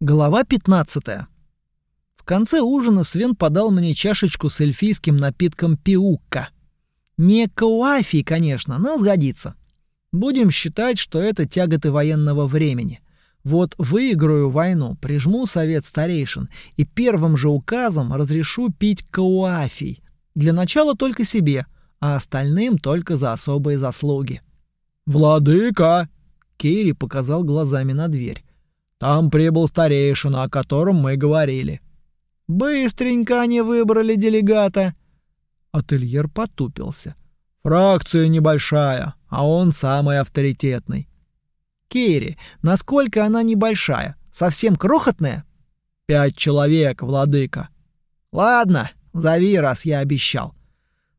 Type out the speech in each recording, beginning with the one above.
Глава 15. В конце ужина Свен подал мне чашечку с эльфийским напитком пиукка. Не кауафий, конечно, но сгодится. Будем считать, что это тяготы военного времени. Вот выиграю войну, прижму совет старейшин и первым же указом разрешу пить кауафий. Для начала только себе, а остальным только за особые заслуги. «Владыка!» — Кейри показал глазами на дверь. Там прибыл старейшина, о котором мы говорили. Быстренько они выбрали делегата. Ательер потупился. Фракция небольшая, а он самый авторитетный. Керри, насколько она небольшая? Совсем крохотная? Пять человек, владыка. Ладно, зови, раз я обещал.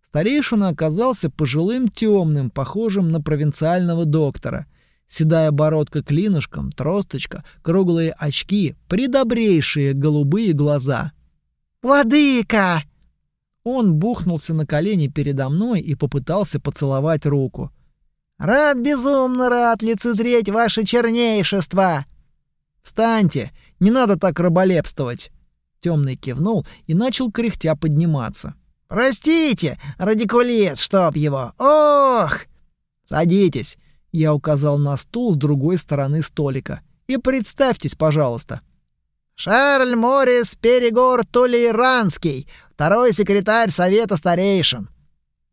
Старейшина оказался пожилым темным, похожим на провинциального доктора — Седая бородка клинышком, тросточка, круглые очки, придобрейшие голубые глаза. «Владыка!» Он бухнулся на колени передо мной и попытался поцеловать руку. «Рад, безумно рад лицезреть ваше чернейшество!» «Встаньте! Не надо так раболепствовать!» Темный кивнул и начал кряхтя подниматься. «Простите, радикулет, чтоб его! Ох!» «Садитесь!» Я указал на стул с другой стороны столика. И представьтесь, пожалуйста. Шарль Морис Перегор Толейранский, второй секретарь Совета старейшин.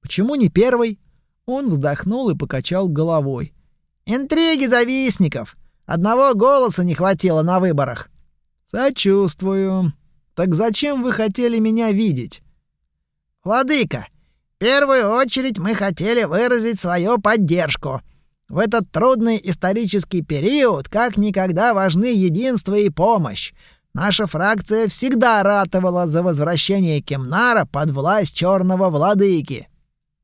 Почему не первый? Он вздохнул и покачал головой. Интриги завистников. Одного голоса не хватило на выборах. Сочувствую. Так зачем вы хотели меня видеть? Владыка, в первую очередь мы хотели выразить свою поддержку — в этот трудный исторический период как никогда важны единство и помощь. Наша фракция всегда ратовала за возвращение Кемнара под власть черного владыки.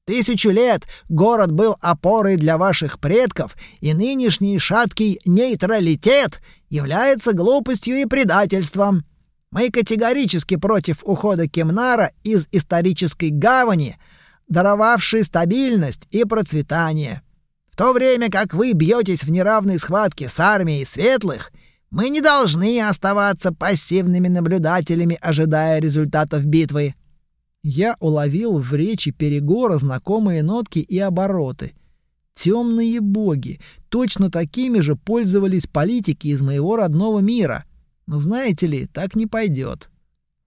Тысячу лет город был опорой для ваших предков, и нынешний шаткий нейтралитет является глупостью и предательством. Мы категорически против ухода Кемнара из исторической гавани, даровавшей стабильность и процветание то время как вы бьетесь в неравной схватке с армией светлых, мы не должны оставаться пассивными наблюдателями, ожидая результатов битвы». Я уловил в речи Перегора знакомые нотки и обороты. Темные боги, точно такими же пользовались политики из моего родного мира. Но знаете ли, так не пойдет.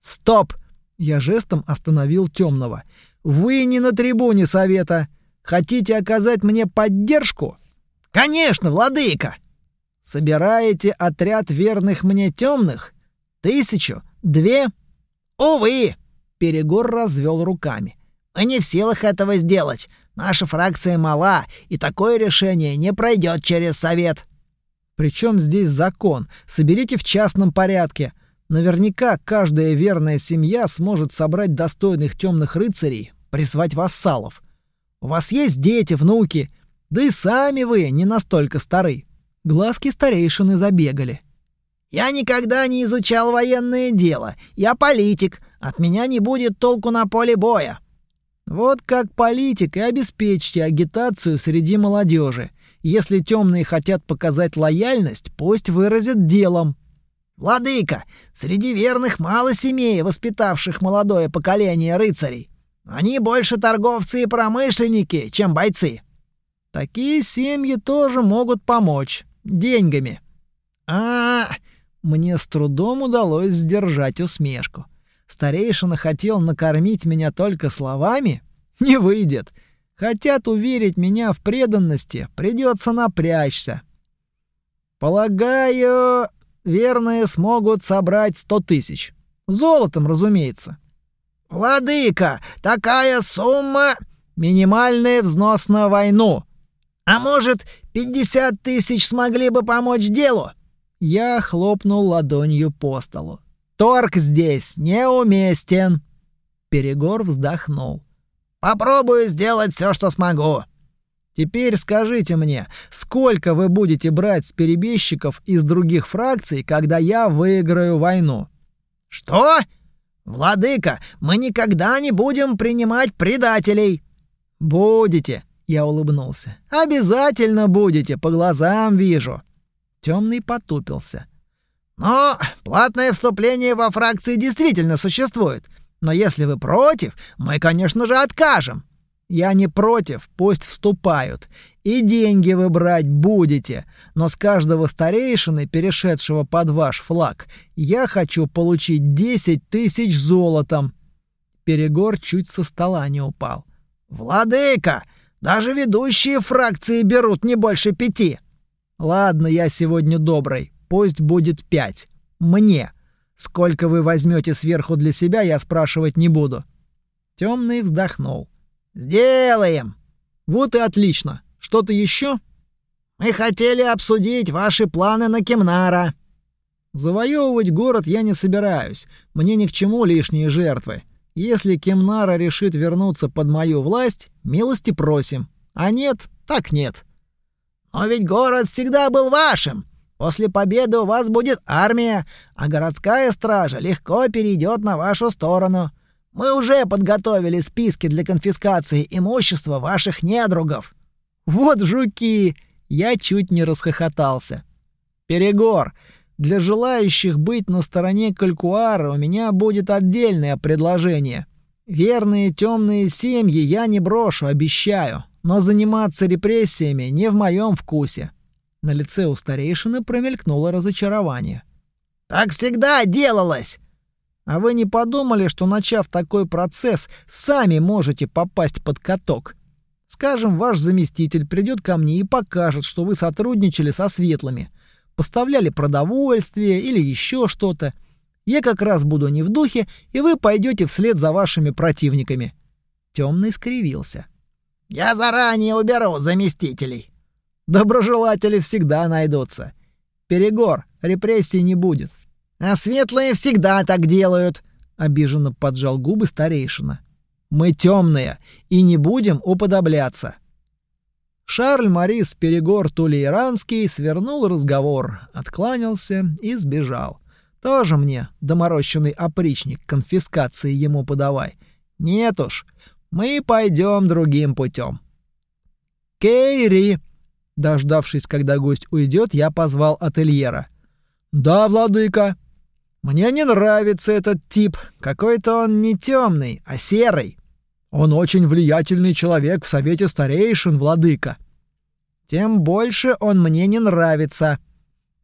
«Стоп!» — я жестом остановил темного. «Вы не на трибуне совета!» Хотите оказать мне поддержку? Конечно, владыка. Собираете отряд верных мне темных? Тысячу? Две? Увы, Перегор развел руками. Мы не в силах этого сделать. Наша фракция мала, и такое решение не пройдет через совет. Причем здесь закон? Соберите в частном порядке. Наверняка каждая верная семья сможет собрать достойных темных рыцарей, призвать вассалов. У вас есть дети, внуки. Да и сами вы не настолько стары. Глазки старейшины забегали. Я никогда не изучал военное дело. Я политик. От меня не будет толку на поле боя. Вот как политик и обеспечьте агитацию среди молодежи. Если темные хотят показать лояльность, пусть выразят делом. Владыка, среди верных мало семей, воспитавших молодое поколение рыцарей. Они больше торговцы и промышленники, чем бойцы. Такие семьи тоже могут помочь. Деньгами. А, -а, -а мне с трудом удалось сдержать усмешку. Старейшина хотел накормить меня только словами? Не выйдет. Хотят уверить меня в преданности, придется напрячься. Полагаю, верные смогут собрать сто тысяч. Золотом, разумеется. «Владыка, такая сумма...» «Минимальный взнос на войну». «А может, пятьдесят тысяч смогли бы помочь делу?» Я хлопнул ладонью по столу. «Торг здесь неуместен». Перегор вздохнул. «Попробую сделать все, что смогу». Теперь скажите мне, сколько вы будете брать с перебежчиков из других фракций, когда я выиграю войну?» «Что?» «Владыка, мы никогда не будем принимать предателей!» «Будете!» — я улыбнулся. «Обязательно будете, по глазам вижу!» Темный потупился. Но платное вступление во фракции действительно существует. Но если вы против, мы, конечно же, откажем. Я не против, пусть вступают. И деньги вы брать будете. Но с каждого старейшины, перешедшего под ваш флаг, я хочу получить 10 тысяч золотом. Перегор чуть со стола не упал. «Владыка! Даже ведущие фракции берут не больше пяти!» «Ладно, я сегодня добрый. Пусть будет пять. Мне. Сколько вы возьмете сверху для себя, я спрашивать не буду». Темный вздохнул. «Сделаем!» «Вот и отлично. Что-то еще?» «Мы хотели обсудить ваши планы на Кемнара». «Завоевывать город я не собираюсь. Мне ни к чему лишние жертвы. Если Кемнара решит вернуться под мою власть, милости просим. А нет, так нет». «Но ведь город всегда был вашим. После победы у вас будет армия, а городская стража легко перейдет на вашу сторону. Мы уже подготовили списки для конфискации имущества ваших недругов». «Вот жуки!» Я чуть не расхохотался. «Перегор, для желающих быть на стороне Калькуара у меня будет отдельное предложение. Верные темные семьи я не брошу, обещаю, но заниматься репрессиями не в моем вкусе». На лице у старейшины промелькнуло разочарование. «Так всегда делалось!» А вы не подумали, что начав такой процесс, сами можете попасть под каток? Скажем, ваш заместитель придет ко мне и покажет, что вы сотрудничали со светлыми, поставляли продовольствие или еще что-то. Я как раз буду не в духе, и вы пойдете вслед за вашими противниками. Темный скривился. Я заранее уберу заместителей. Доброжелатели всегда найдутся. Перегор, репрессий не будет. А светлые всегда так делают, обиженно поджал губы старейшина. Мы темные и не будем уподобляться. Шарль Марис Перегор Тулейранский свернул разговор, откланялся и сбежал. Тоже мне, доморощенный опричник, конфискации ему подавай. Нет уж, мы пойдем другим путем. Кейри! Дождавшись, когда гость уйдет, я позвал ательера. «Да, владыка», мне не нравится этот тип. Какой-то он не темный, а серый. Он очень влиятельный человек в совете старейшин, владыка. Тем больше он мне не нравится.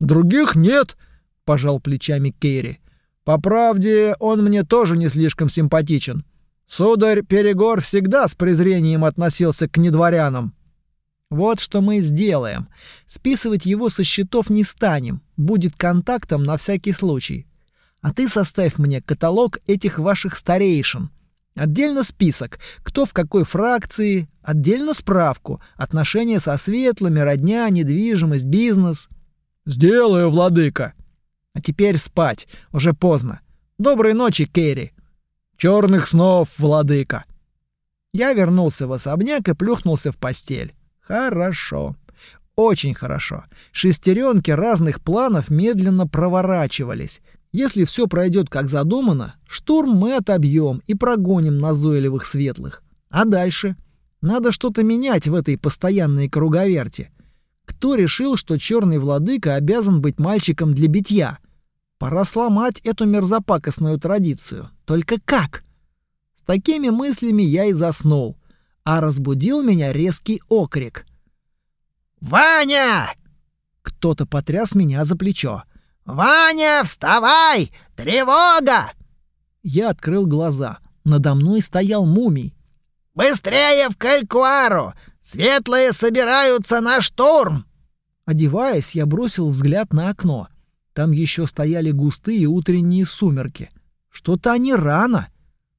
Других нет, пожал плечами Керри. По правде, он мне тоже не слишком симпатичен. Сударь Перегор всегда с презрением относился к недворянам. Вот что мы сделаем. Списывать его со счетов не станем. Будет контактом на всякий случай. А ты составь мне каталог этих ваших старейшин. Отдельно список, кто в какой фракции, отдельно справку, отношения со светлыми, родня, недвижимость, бизнес. Сделаю, владыка. А теперь спать, уже поздно. Доброй ночи, Керри. Черных снов, владыка. Я вернулся в особняк и плюхнулся в постель. Хорошо. Очень хорошо. Шестеренки разных планов медленно проворачивались. Если все пройдет как задумано, штурм мы отобьем и прогоним назойливых светлых. А дальше? Надо что-то менять в этой постоянной круговерти. Кто решил, что черный владыка обязан быть мальчиком для битья? Пора сломать эту мерзопакостную традицию. Только как? С такими мыслями я и заснул. А разбудил меня резкий окрик. «Ваня!» Кто-то потряс меня за плечо. «Ваня, вставай! Тревога!» Я открыл глаза. Надо мной стоял мумий. «Быстрее в Калькуару! Светлые собираются на штурм!» Одеваясь, я бросил взгляд на окно. Там еще стояли густые утренние сумерки. Что-то они рано.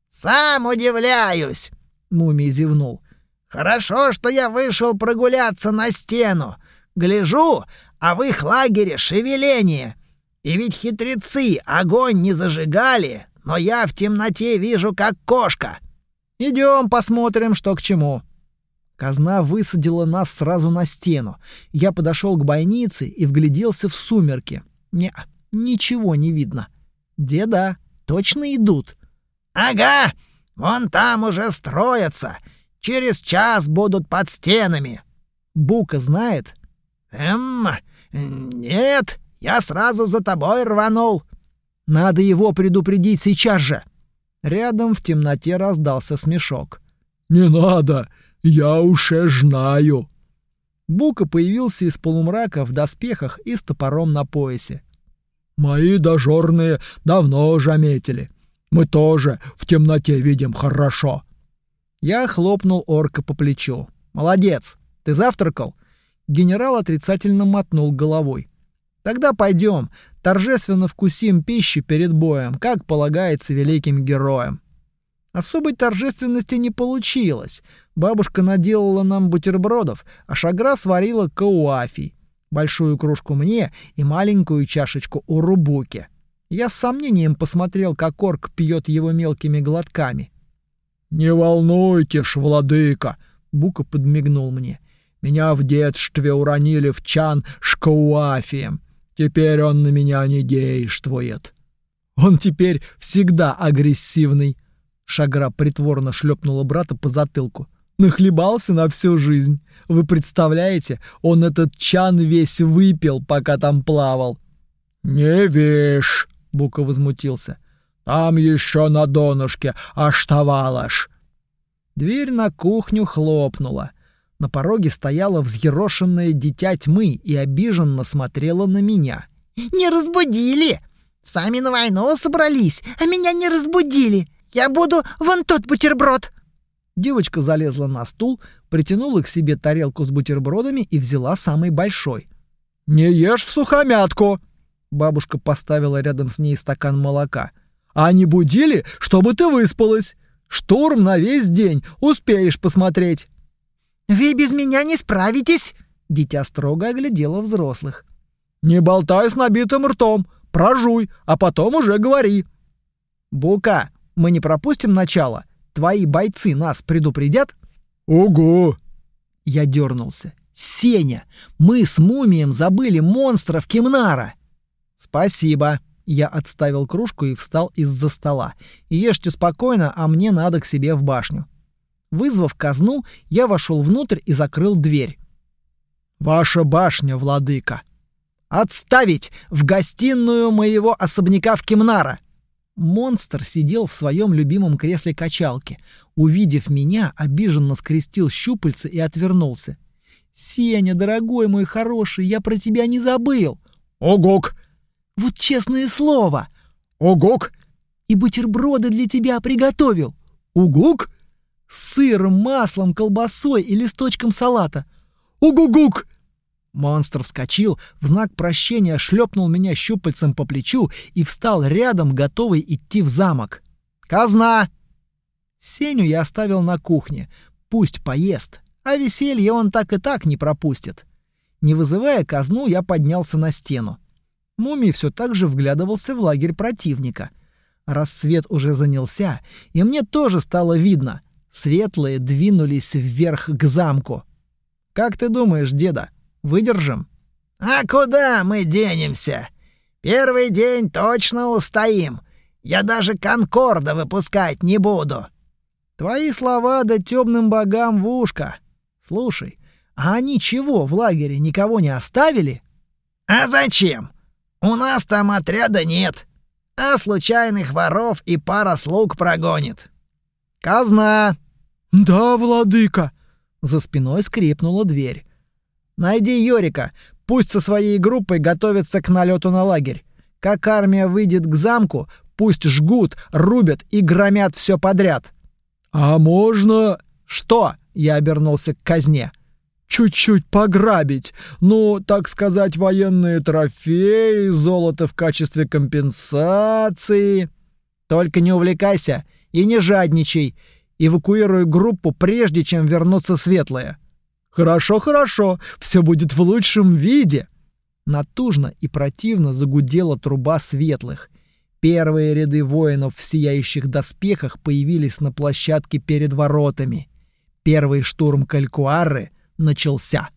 «Сам удивляюсь!» — мумий зевнул. «Хорошо, что я вышел прогуляться на стену. Гляжу, а в их лагере шевеление. И ведь хитрецы огонь не зажигали, но я в темноте вижу, как кошка. Идем посмотрим, что к чему. Казна высадила нас сразу на стену. Я подошел к бойнице и вгляделся в сумерки. Не, ничего не видно. Деда, точно идут. Ага, вон там уже строятся. Через час будут под стенами. Бука знает? Эм, нет, Я сразу за тобой рванул. Надо его предупредить сейчас же. Рядом в темноте раздался смешок. Не надо, я уже знаю. Бука появился из полумрака в доспехах и с топором на поясе. Мои дожорные давно заметили. Мы тоже в темноте видим хорошо. Я хлопнул орка по плечу. Молодец. Ты завтракал? Генерал отрицательно мотнул головой. Тогда пойдем, торжественно вкусим пищу перед боем, как полагается великим героям. Особой торжественности не получилось. Бабушка наделала нам бутербродов, а Шагра сварила кауафий. Большую кружку мне и маленькую чашечку у Рубуки. Я с сомнением посмотрел, как орк пьет его мелкими глотками. «Не волнуйтесь, владыка!» — Бука подмигнул мне. «Меня в детстве уронили в чан шкауафием. Теперь он на меня не действует». «Он теперь всегда агрессивный!» Шагра притворно шлепнула брата по затылку. Нахлебался на всю жизнь. Вы представляете, он этот чан весь выпил, пока там плавал. Не вишь, Бука возмутился. Там еще на донышке оставалось. Дверь на кухню хлопнула. На пороге стояла взъерошенное дитя тьмы и обиженно смотрела на меня. «Не разбудили! Сами на войну собрались, а меня не разбудили! Я буду вон тот бутерброд!» Девочка залезла на стул, притянула к себе тарелку с бутербродами и взяла самый большой. «Не ешь в сухомятку!» Бабушка поставила рядом с ней стакан молока. «А не будили, чтобы ты выспалась? Штурм на весь день, успеешь посмотреть!» «Вы без меня не справитесь!» Дитя строго оглядело взрослых. «Не болтай с набитым ртом, прожуй, а потом уже говори!» «Бука, мы не пропустим начало. Твои бойцы нас предупредят? Ого! Я дернулся. Сеня, мы с мумием забыли монстров Кимнара. Спасибо. Я отставил кружку и встал из-за стола. Ешьте спокойно, а мне надо к себе в башню. Вызвав казну, я вошел внутрь и закрыл дверь. Ваша башня, владыка. Отставить в гостиную моего особняка в Кимнара. Монстр сидел в своем любимом кресле качалки. Увидев меня, обиженно скрестил щупальца и отвернулся. «Сеня, дорогой мой хороший, я про тебя не забыл!» «Огок!» «Вот честное слово!» «Огок!» «И бутерброды для тебя приготовил!» «Угук!» «С сыром, маслом, колбасой и листочком салата!» «Угугук!» Монстр вскочил, в знак прощения шлепнул меня щупальцем по плечу и встал рядом, готовый идти в замок. «Казна!» Сеню я оставил на кухне. Пусть поест, а веселье он так и так не пропустит. Не вызывая казну, я поднялся на стену. Мумий все так же вглядывался в лагерь противника. Рассвет уже занялся, и мне тоже стало видно. Светлые двинулись вверх к замку. «Как ты думаешь, деда?» Выдержим?» «А куда мы денемся? Первый день точно устоим. Я даже конкорда выпускать не буду». «Твои слова да темным богам в ушко. Слушай, а они чего, в лагере никого не оставили?» «А зачем? У нас там отряда нет, а случайных воров и пара слуг прогонит». «Казна!» «Да, владыка!» За спиной скрипнула дверь. Найди Йорика, пусть со своей группой готовится к налету на лагерь. Как армия выйдет к замку, пусть жгут, рубят и громят все подряд. А можно... Что? Я обернулся к казне. Чуть-чуть пограбить. Ну, так сказать, военные трофеи, золото в качестве компенсации. Только не увлекайся и не жадничай. Эвакуируй группу, прежде чем вернутся светлые. Хорошо, хорошо, все будет в лучшем виде. Натужно и противно загудела труба светлых. Первые ряды воинов в сияющих доспехах появились на площадке перед воротами. Первый штурм Калькуары начался.